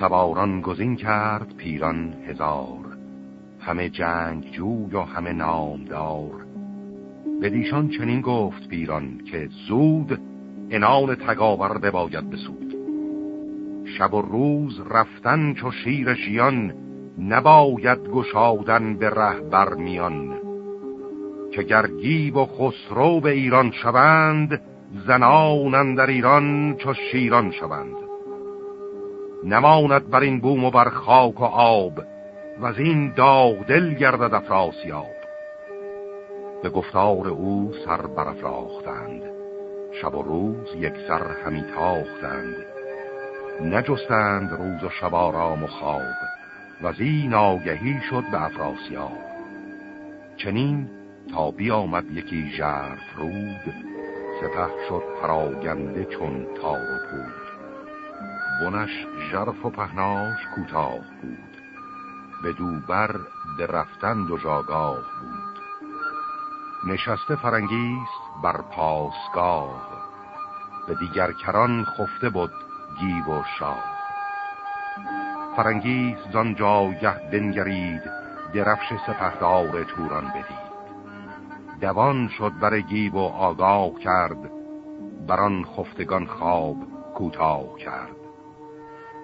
سواران گزین کرد پیران هزار. همه جنگ جوی و همه نامدار. بدیشان چنین گفت پیران که زود انان تگاور بباید بسود. شب و روز رفتن چو شیر شیان نباید گشادن به ره میان. که گرگیب و خسرو به ایران شوند زنان در ایران چو شیران شوند. نماند بر این بوم و بر خاک و آب و از این داغ دل گردد افراسیاب به گفتار او سر برافراختند شب و روز یک سر همی تاختند. نجستند روز و شب آرام و خواب و این آگهی شد به افراسیاب چنین تا بیامد یکی ژرف رود سپه شد پراگنده چون تار و پود. بنش ژرف و پهناش کوتاه بود. به دوبر به رفتن و جاگاه بود. نشسته فرنگیست بر پاسگاه. به دیگر کران خفته بود گیو و شاه. فرنگیز زان جایه بنگرید درفش سپهدار توران بدید. دوان شد بر گیو و آگاه کرد بران خفتگان خواب کوتاه کرد.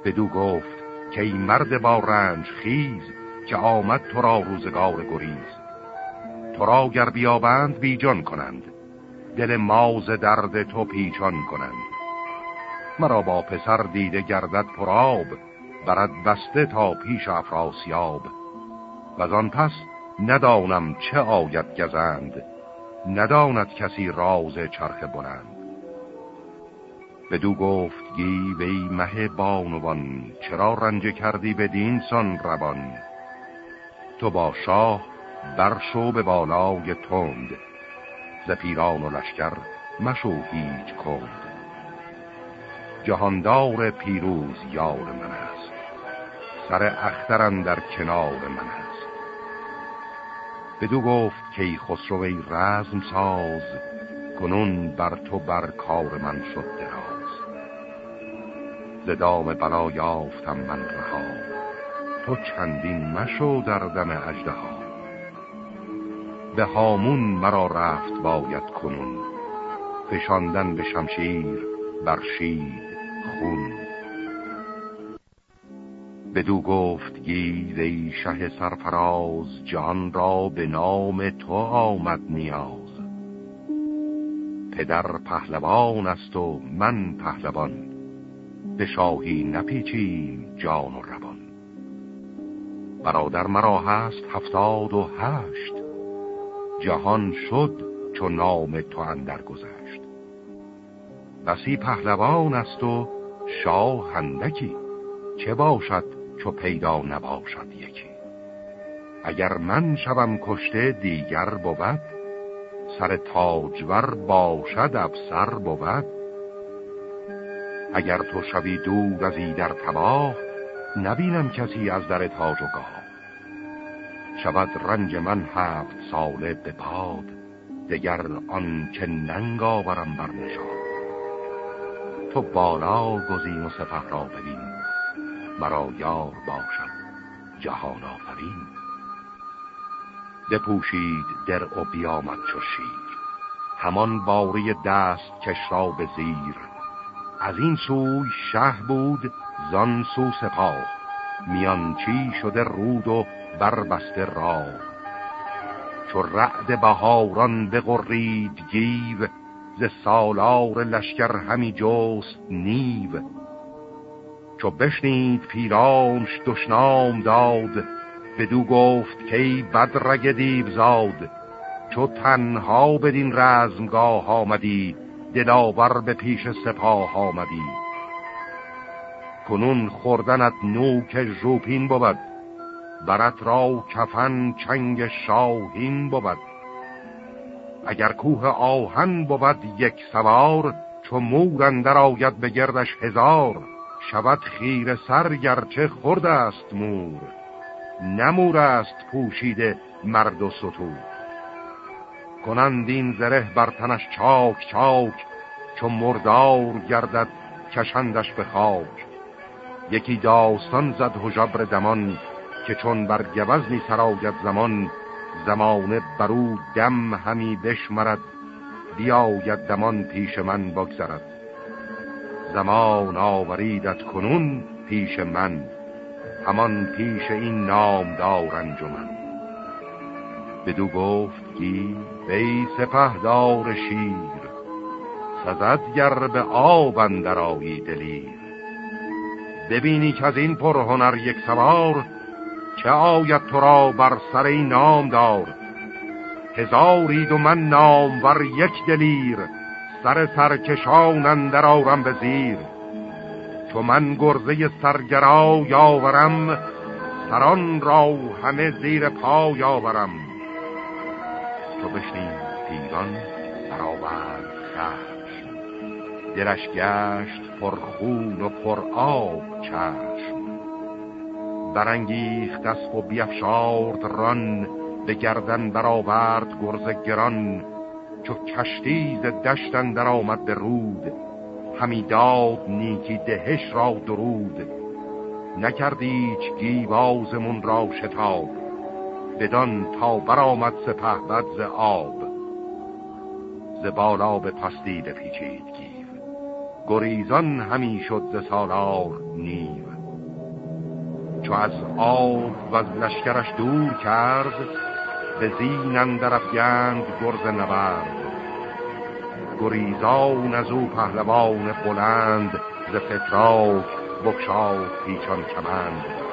بدو گفت که ای مرد با رنج خیز که آمد تو را روزگار گریز. تو را گر بیابند بیجان کنند. دل ماز درد تو پیچان کنند. مرا با پسر دیده گردد پراب برد بسته تا پیش افراسیاب. و آن پس ندانم چه آید گزند. نداند کسی راز چرخ بلند. بدو گفت گی وی مه بانوان چرا رنج کردی به دینسان روان؟ تو با شاه برشو به بالای تند ز پیران و لشکر مشو هیچ کند. جهاندار پیروز یار من است سر اخترن در کنار من است. بدو گفت که خسرو ای رزم ساز کنون بر تو بر کار من شد دراز. زدام بلا یافتم من رها. تو چندین مشو در دم اجده ها به هامون مرا رفت باید کنون. فشاندن به شمشیر برشید خون. بدو گفت گید ای شه سرفراز جان را به نام تو آمد نیاز. پدر پهلوان است و من پهلوان. به شاهی نپیچیم جان و روان. برادر مرا هست هفتاد و هشت. جهان شد چو نام تو اندر گذشت. بسی پهلوان است و شاه هندکی چه باشد چو پیدا نباشد یکی. اگر من شوم کشته دیگر بود. سر تاجور باشد افسر بود. اگر تو شوی دور از در تباه نبینم کسی از در تاج و گاه. شود رنج من هفت ساله به پاد دگر آن که ننگ آورم بر تو بالا گزین و سپه را ببین مرا یار باشد جهان آفرین. بپوشید در و بیامد چو همان باری دست کش را به زیر از این سوی شه بود زان سو سپاه. میان چی شده رود و بربسته راه. چو رعد بهاران بغرید گیو ز سالار لشکر همی جست نیو. چو بشنید پیرانش دشنام داد بدو گفت که ای بدرگ دیو زاد چو تنها بدین رزمگاه آمدی دلاور به پیش سپاه آمدی. کنون خوردنت نوک ژوپین بود برت را کفن چنگ شاهین بود. اگر کوه آهن بود یک سوار چو مور اندر آید به گردش هزار. شود خیر سر گرچه خورد است مور نمور است پوشیده مرد و ستور. کنند این زره بر تنش چاک چاک چو مردار گردد کشندش به خاک. یکی داستان زد هجبر دمان که چون بر گوز می سراید زمان زمانه برو دم همی بشمرد بیاید دمان پیش من بگذرد. زمان آوریدت کنون پیش من همان پیش این نامدار انجمن. بدو گفت کی بی سپه دار شیر سزد گر به آب اندرایی دلیر. ببینی که از این پرهنر یک سوار چه آید تو را بر سر این نام دار هزارید و من نامور یک دلیر سر سرکشان اندر آرم به زیر. تو من گرزه سرگرا یاورم سران را همه زیر پا یاورم. تو بشنیم پیران برآورد خشم. دلش گشت پر خون و پر آب چشم. برانگیخت اسب و بیفشارد ران به گردن برآورد گرز گران. چو کشتی ز دشتن در آمد به رود همی داد نیکی دهش را درود. نکردیچ گیوازمون را شتاب. بدان تا برآمد سپه بد ز آب. ز بالا به پستی پیچید گیو گریزان همی شد ز سالار نیو. چو از آب و از لشکرش دور کرد به زین اندر افگند گرز نبرد. گریزان از او پهلوان بلند ز فتراک بگشاد پیچان کمند.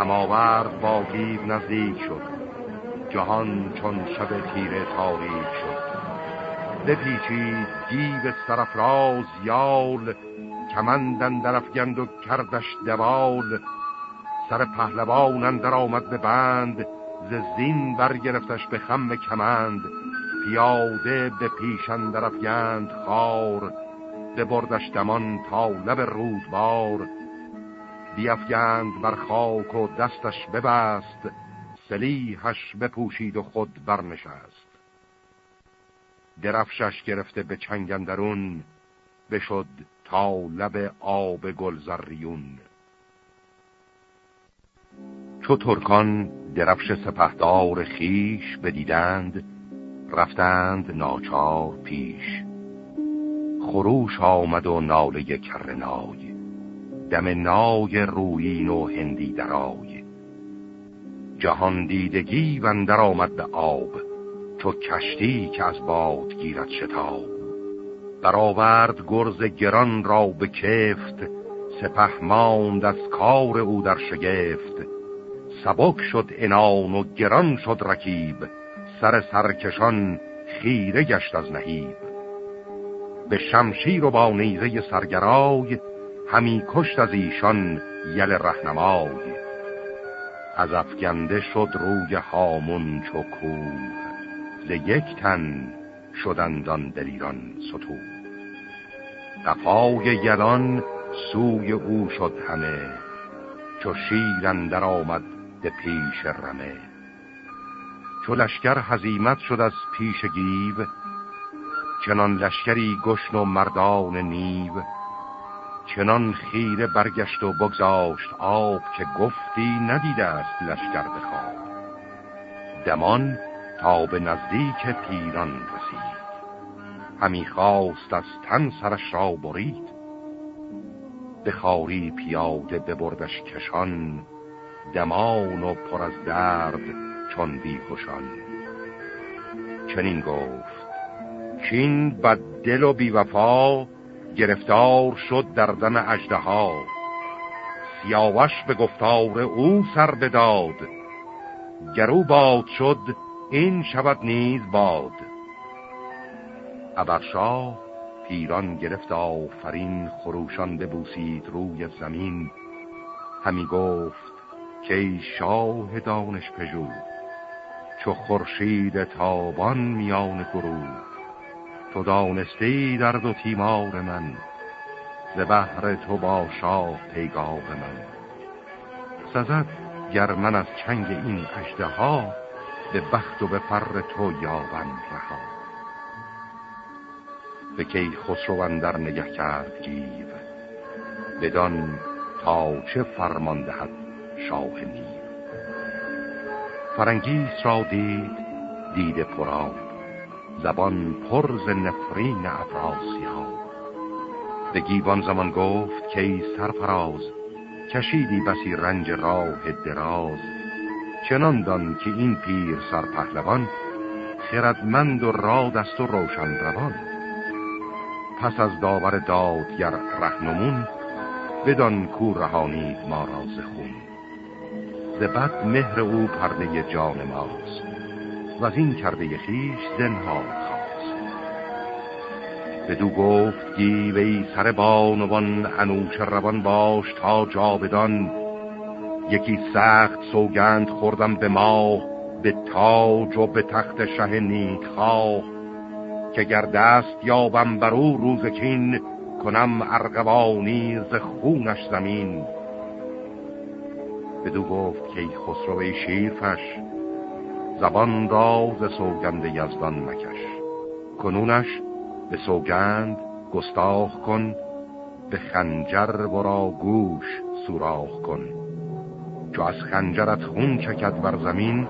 هماورد با گیو نزدیک شد. جهان چون شب تیره تاریک شد. بپیچید گیو سرفراز یال کمند اندر افگند و کردش دوال. سر پهلوان اندر آمد به بند ز زین برگرفتش به خم کمند. پیاده به پیشن در افگند خار بردش دمان تا لب رودبار. بیافگند بر خاک و دستش ببست سلیحش بپوشید و خود برنشست. درفشش گرفته به چنگندرون بشد تا لب آب گلزریون چو ترکان درفش سپهدار خیش بدیدند رفتند ناچار پیش. خروش آمد و ناله کرنای دم نای رویین و هندی درای جهان دیدگی وندر آمد به آب چو کشتی که از باد گیرد شتاب. برآورد گرز گران را به کفت سپه ماند از کار او در شگفت. سبک شد انان و گران شد رکیب سر سرکشان خیره گشت از نهیب. به شمشیر و با نیزه سرگرای همی کشت از ایشان یل رهنمای. از افگنده شد روی هامون چو ز یک تن شدندان دلیران ستو قفای یلان سوی او شد همه. چو شیرن در آمد به پیش رمه. چو لشکر حزیمت شد از پیش گیو چنان لشکری گشن و مردان نیو. چنان خیره برگشت و بگذاشت آب که گفتی ندیده است لشکر بخواب. دمان تا به نزدیک پیران رسید. همی خواست از تن سرش را برید. به خاری پیاده ببردش کشان دمان و پر از درد چون بیهوشان. چنین گفت چین بد دل و بیوفا گرفتار شد در دم اجده ها سیاوش به گفتار او سر بداد. گرو باد شد این شود نیز باد. ابرشاه پیران گرفت آفرین خروشان ببوسید روی زمین. همی گفت که شاه دانش پژو چو خورشید تابان میان گروه. تو دانستی در دو تیمار من ز بحر تو با شاه پیگاه من. سزد گر من از چنگ این اژدها به بخت و به فر تو یابم رها. به کیخسرو اندر نگه کرد گیو بدان تا چه فرمان دهد شاه نیو فرنگیس را دید دیده پر آب زبان پر ز نفرین افراسیاب به گیوان زمان گفت که ای سرفراز کشیدی بسی رنج راه دراز. چنان دان که این پیر سرپهلوان خردمند و راد است و روشن روان. پس از داور دادگر رهنمون بدان کور رهانید ما را خون. ز بد مهر او پرده جان ماست. و از این کرده خیش زنها خواست. بدو گفت گیوی سر بانوان انوش روان باش تا جاودان یکی سخت سوگند خوردم به ماه به تاج و به تخت شه نیک خواه که گر دست یابم بر او روز کین کنم ارغوانی ز خونش زمین. بدو گفت که خسرو شیرفش زبان را ز سوگند یزدان مکش. کنونش به سوگند گستاخ کن به خنجر ورا گوش سوراخ کن. چو از خنجرت خون چکد بر زمین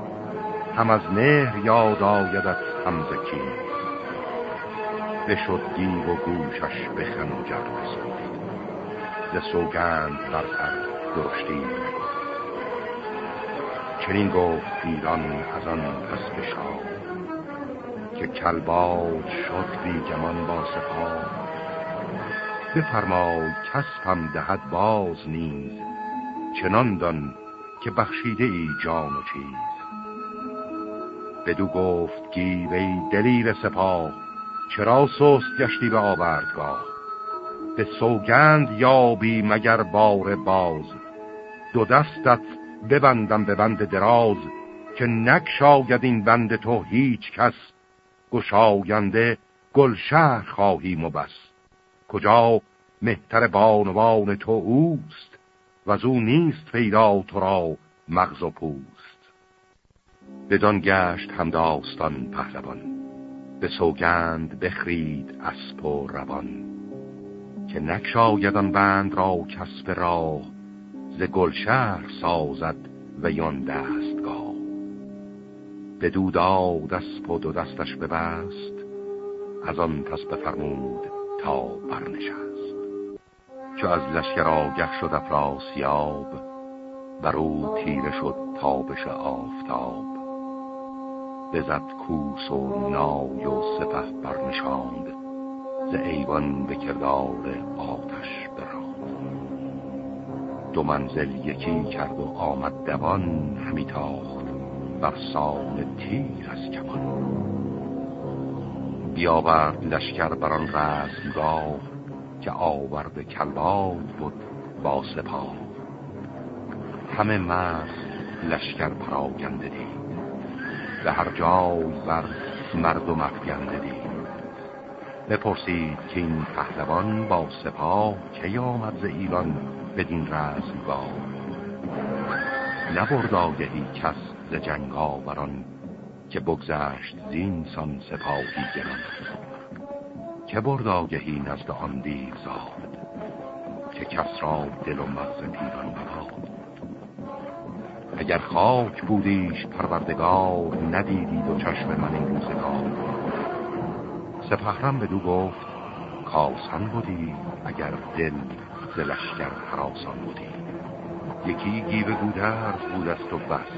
هم از مهر یاد آیدت همزکی بشد دیو و گوشش به خنجر بسود ز سوگند بر سر درشتی چنین گفت ایران از آن پس بشا که کلباد شد بی گمان با سپاه. بفرمای کس هم دهد باز نیز چنان دان که بخشیده ای جان و چیز. بدو گفت گیوی دلیر سپاه چرا سست گشتی به آوردگاه؟ به سوگند یابی مگر بار باز دو دستت ببندم به بند دراز که نکشاید این بند تو هیچ کس. گشاینده گلشهر خواهیم و بس. کجا مهتر بانوان تو اوست و او نیست پیدا تو را مغز و پوست. بدان گشت هم داستان پهلوان به سوگند بخرید اسب و روان. که نکشایدان بند را کسب راه ز گلشهر سازد و یان دستگاه. به داد اسب و دو دستش ببست از آن پس بفرمود تا برنشست. چو از لشکر آگه شد افراسیاب بر او تیره شد تابش آفتاب. بزد کوس و نای و سپه برنشاند ز ایوان به کردار آتش براند دو منزل یکی کرد و آمد دوان همی تاخت بر سان تیر از کمان. بیاورد لشکر بران رسمگاه که آورد کلباد بود با سپاه. همه مرد لشکر پراگنده دید. به هر جای بر مردم افگنده دید. بپرسید که این پهلوان با سپاه که آمد ز ایران؟ بدین رزمگاه. نبرد آگهی کس ز جنگ آوران که بگذشت زین سان سپاهی گران. که برد آگهی نزد آن دیر زاد که کس را دل و مغز پیران بباد اگر خاک بودیش پروردگار ندیدید و چشم من این روزگار. سپهرم به دو گفت کاسان بودی اگر دل زلشگر حراسان بودی. یکی گیوه گودرز بود است و بس.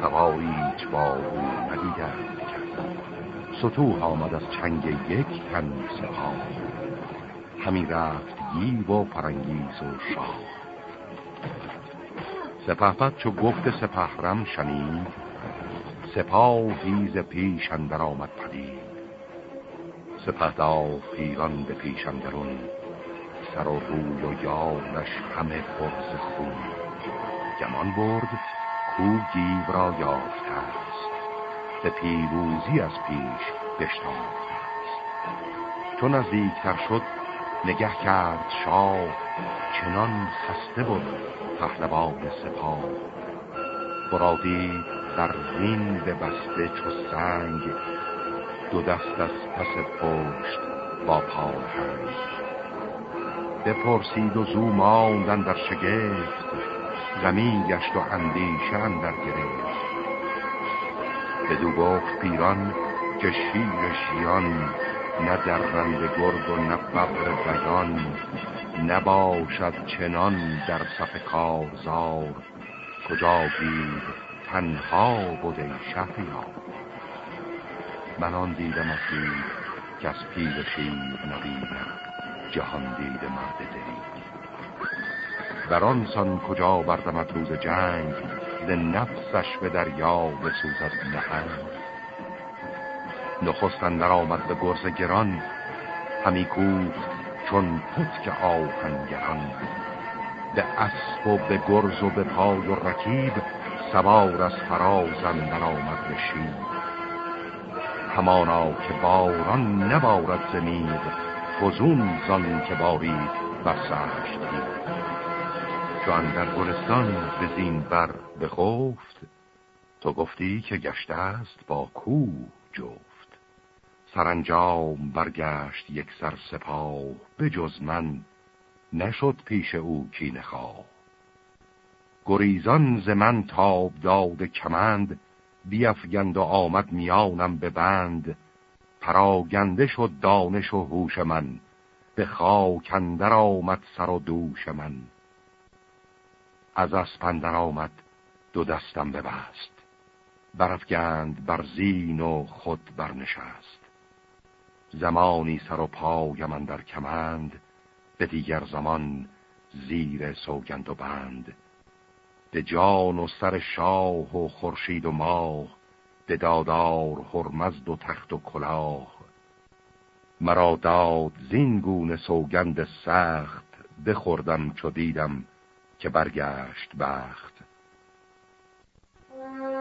سواییچ با او ندیدند کس ستوه آمد از چنگ یک تن سپاه. همی رفت گیو و فرنگیز و شاه. سپهبد چو گفت سپهرم شنید سپاهی ز پیش اندر آمد پدید. سپهدار پیران به پیش اندرون سر و روی و یارش همه پرز خون گمان برد کو گیو را یافته است. به پیروزی از پیش بشتافته است. چون نزدیکتر شد نگه کرد شاه چنان خسته بود پهلوان سپاه. برادی در زین به بسته چو سنگ دو دست از پس پشت با پاهنگ بپرسید و زو ماندن در شگفت. زمین گشت و اندیشه در گرفت. بدو گفت پیران که شیر شیان نه در رند گرد و نه ببر بیان نباشد چنان در صف کارزار. کجا گیر تنها بوده شهریار. من آن دیدم اخیر که از پیل شیر جهان دید مرد دلی. بر آن سان کجا بردمت روز جنگ ز نفسش به دریا بسوزد نهنگ. نخستن در آمد به گرز گران همی کوفت چون پتک آهنگران. به اسب و به گرز و به پای و رکیب سوار از فرازن در آمد به همانا که باران نبارد زمید فزون زان که بارید بر سرشت چون در گلستان به زین بر بخفت تو گفتی که گشته است با کو جفت. سرانجام برگشت یک سر سپاه به جز من نشد پیش او کی خواه. گریزان ز من تاب داد کمند بیفگند و آمد میانم به بند. پراگنده شد دانش و هوش من. به خاکندر آمد سر و دوش من. از اسپندر آمد دو دستم ببست. برفگند بر زین و خود برنشست. زمانی سر و پای من در کمند به دیگر زمان زیر سوگند و بند. به جان و سر شاه و خورشید و ماه به دادار هرمزد و تخت و کلاه. مرا داد زین گونه سوگند سخت بخوردم چو دیدم که برگشت بخت.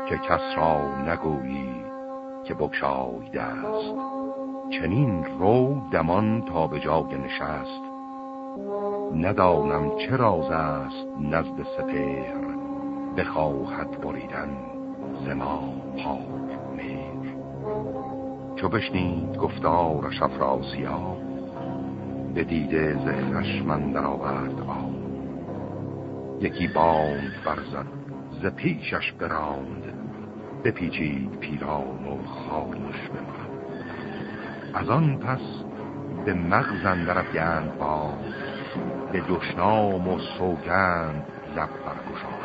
که کس را نگویی که بکشای دست. چنین رو دمان تا به جای نشست. ندانم چه راز است نزد سپهر بخواهد بریدن. زما پاک میر چو بشنید گفتارش افراسیاب به دیده ز من در آورد آب. یکی باند برزد ز پیشش براند. بپیچید پیران و خاموش بماند. از آن پس به مغزن درفگند باز به دشنام و سوگند لب برگشاد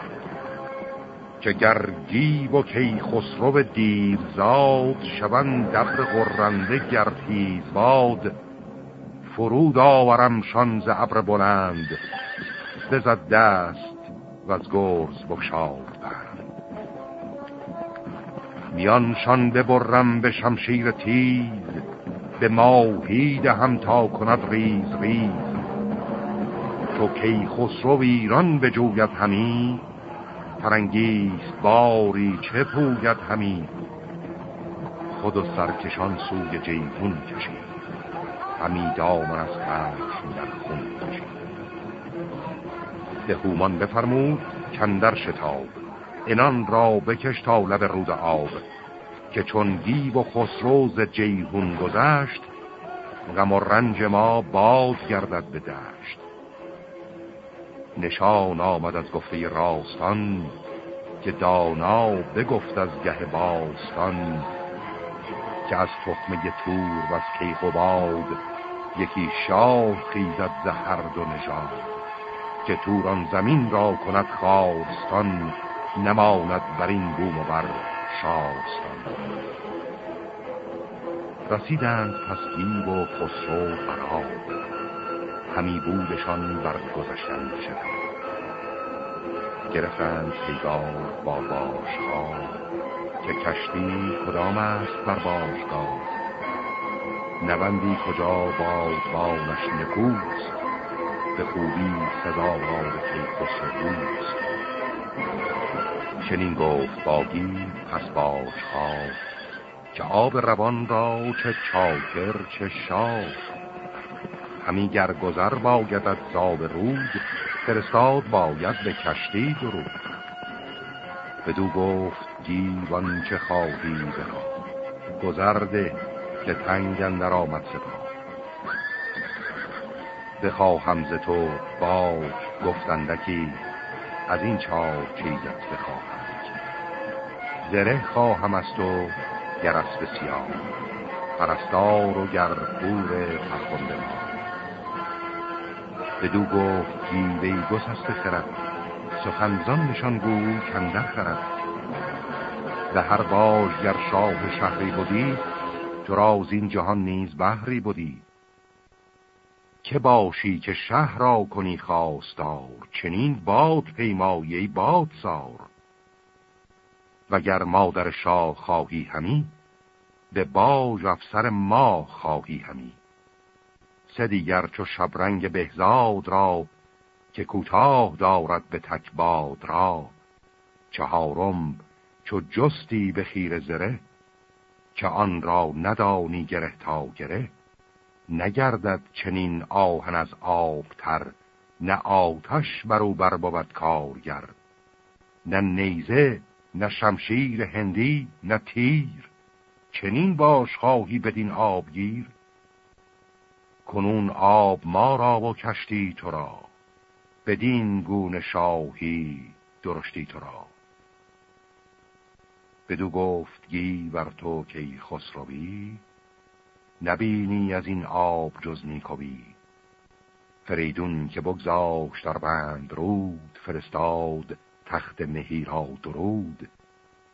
که گرگی و کی خسرو دیرزاد شوند دبر غرنده گرتیز باد فرود آورم شان ز ابر بلند بزد دست و از گرز بگشاد بند میانشان ببرم به شمشیر تیز به ماهی هم تا کند ریز ریز. تو کیخسرو ایران به جویت همی فرنگیست باری چه پوید همی؟ خود و سرکشان سوی جیهون کشید. همی دامن از خشم در خون کشید. به بفرمود کندر شتاب انان را بکش تا لب رود آب که چون گیب و خسروز جیهون گذشت غم و رنج ما باد گردد به دشت. نشان آمد از گفته راستان که دانا بگفت از گه باستان که از تخمه تور و از یکی شاه خیزد زهر دو نژاد که توران زمین را کند خواستان نماند بر این بوم و بر شاستان. رسیدند گیب و خسرو براب همی بودشان بر گذشتن شد گرفتند پیگار با باشها که کشتی کدام است بر باشگاه. نوندی کجا بادبانش نکوست به خوبی سزاوار کیخسروست چنین گفت باگی پس باش خواست که آب روان را چه چاکر چه شاه. همی گر گذر باید از زاب رود فرستاد باید به کشتی درود. بدو گفت گیوان چه خواهی برا؟ گذرده که تنگ اندر آمد سپاه بخواهم ز تو با گفتندکی از این چهار چیزت بخواهم. زره خواهم از تو گر اسب سیاه پرستار و گر بور فرخنده ما. بدو گفت گیوهی گسست خرد سخنزان نشان گو کندر خرد. به هر باج گر شاه شهری بودی تو را این جهان نیز بحری بودی که باشی که شهر را کنی خواستار چنین باد پیمایی باد سار وگر مادر شاه خواهی همی به باج افسر ما خواهی همی. سه دیگر چو شبرنگ بهزاد را که کوتاه دارد به تکباد را. چهارم چو جستی به خیر زره که آن را ندانی گره تا گره. نگردد چنین آهن از آبتر نه آتش برو بر بود کارگر. نه نیزه نه شمشیر هندی نه تیر. چنین باش خواهی بدین آبگیر کنون آب ما را و کشتی تو را. بدین گونه شاهی درشتی تو را. بدو گفت گی بر تو که خسروی. نبینی از این آب جز نیکوی. فریدون که بگذاشت در بند رود فرستاد تخت مهی را درود.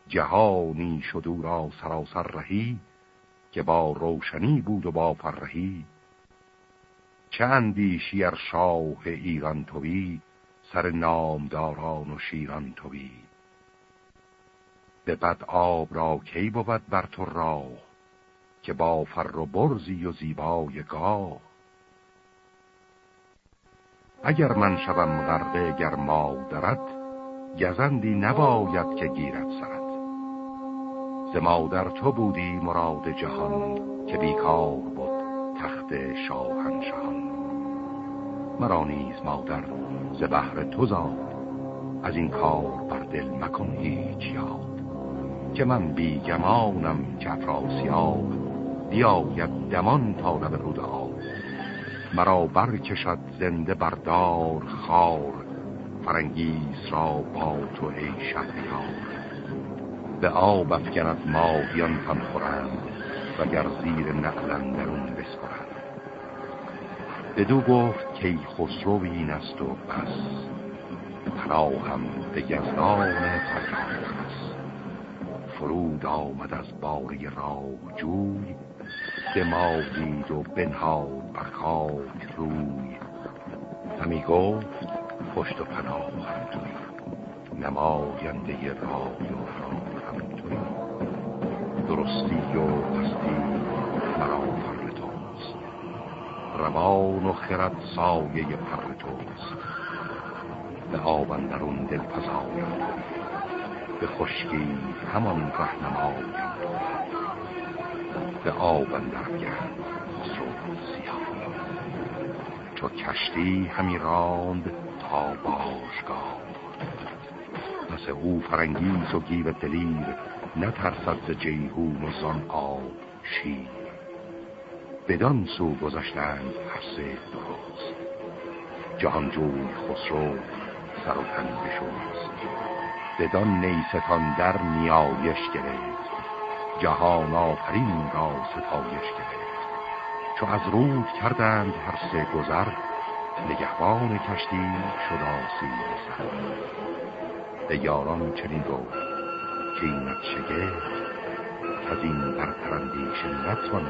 جهانی شد او را سراسر رهی که با روشنی بود و با فرهی. چه اندیشی ار شاه ایران توی سر نامداران و شیران توی؟ به بد آب را کی بود بر تو راه که با فر و برزی و زیبای گاه؟ اگر من شوم غرقه گر مادرت گزندی نباید که گیرد سرت. ز مادر تو بودی مراد جهان که بیکار بود تخت شاهنشهان مرا نیز مادر ز بحر تو زاد. از این کار بر دل مکن هیچ یاد. که من بیگمانم که افراسیاب بیاید دمان تا لب رود آب. مرا برکشد زنده بردار خار. فرنگیز را با تو ای شهریار. به آب افکند ماهیان هم خورند. و گر زیر نقلن درون بسپرند بدو گفت که خسرو این است و پس پناهم به گزدان فرجان فرود آمد از باری راه جوی. دماغید و بنهاد بر خاک روی. همی گفت پشت و پناه هم توی نماینده رای و راه هم توی درستی و پستی روان و خرد سایه پر توست به آبندرون دل پزایم به خشکی همان رهنمایم به آب اندرگرد خسرو سیاه چو کشتی همی راند تا باشگاه. پس او فرنگیز و گیو دلیر نترسد ز جیهون و زان آب شیر. بدان سو گذاشتند هر سه درست جهانجوی خسرو سر و تن بشوست بدان نیستان در نیایش گرفت. جهان آفرین را ستایش گرفت. چو از رود کردند هر سه گذر نگهبان کشتی شد آسیب سر. به یاران چنین گفت که اینت شگفت از این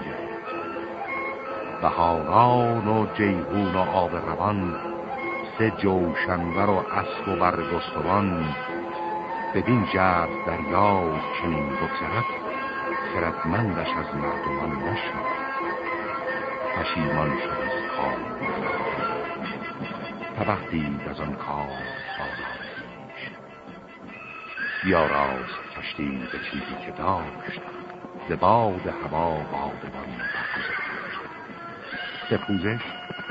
گرفت. بهاران و جیهون و آب روان سه جوشنور و اسب و برگستوان بدین جرد دریا چنین بگذرد خردمندش از مردمان نشد. پشیمان شد از کار. تبه دید از آن کار آرایش بیاراست کشتی به چیزی که داشت ز باد هوا بادبان. سپوزش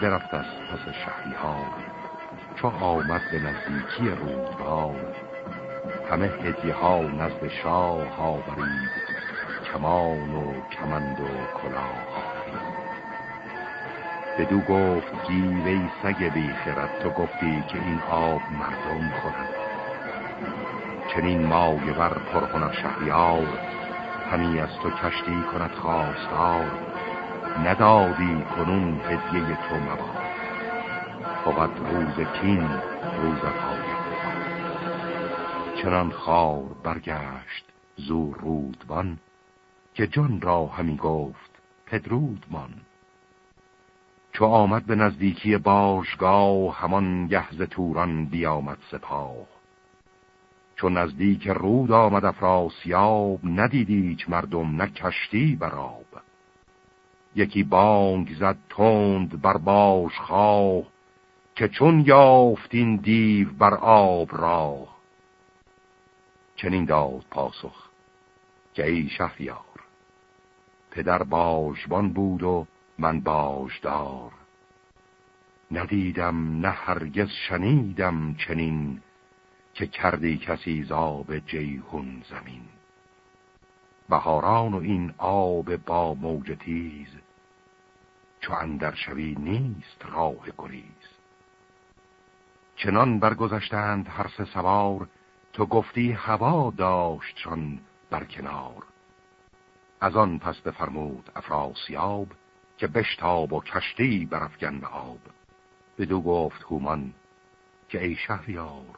درفت از پس ها چو آمد به نزدیکی رودبار همه هدیه ها نزد شاه ها برید کمان و کمند و کلاه. بدو گفت گیوه سگ بیخرد تو گفتی که این آب مردم خورد. چنین مایه بر پرهنر شهریار همی از تو کشتی کند خواستار. ندادی کنون هدیه تو مباد. بود روز کین روز پای چنان خار برگشت زور رودبان که جان را همی گفت پدرودمان چو آمد به نزدیکی باشگاه همان گهز توران بیامد سپاه. چو نزدیک رود آمد افراسیاب ندیدیچ مردم نکشتی براب یکی بانگ زد تند بر باش خواه که چون یافتین دیو بر آب راه. چنین داد پاسخ که ای شهریار پدر باشبان بود و من باشدار ندیدم نه هرگز شنیدم چنین که کردی کسی زاب جیهون زمین. بهاران و این آب با موج تیز چو اندر شوی نیست راه گریز. چنان برگذشتند هر سه سوار تو گفتی هوا داشتشان بر کنار. از آن پس بفرمود افراسیاب که بشتاب و کشتی برفگن به آب. بدو گفت هومان که ای شهریار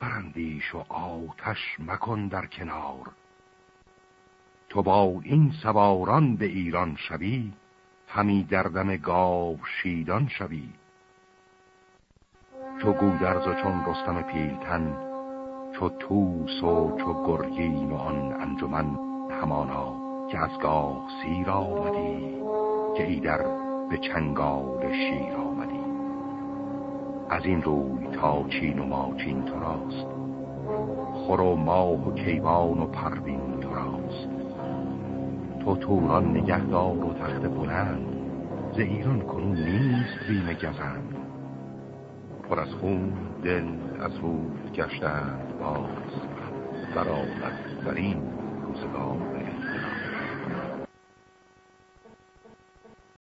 برندیش و آتش مکن در کنار. تو با این سواران به ایران شوی همی دردم گاو شیدان شوی. چو گودرز و چون رستم پیلتن چو توس و چو گرگین و آن انجمن همانا که از گاه سیر آمدی که ایدر به چنگال شیر آمدی. از این روی تا چین و ماچین تو راست خور و ماه و کیوان و پروین تو راست. تو توران نگهدار و تخت بلند ز ایران کنون نیست بیم گزند. پر از خون دل از رود گشتند باز برآمد بر این روزگار.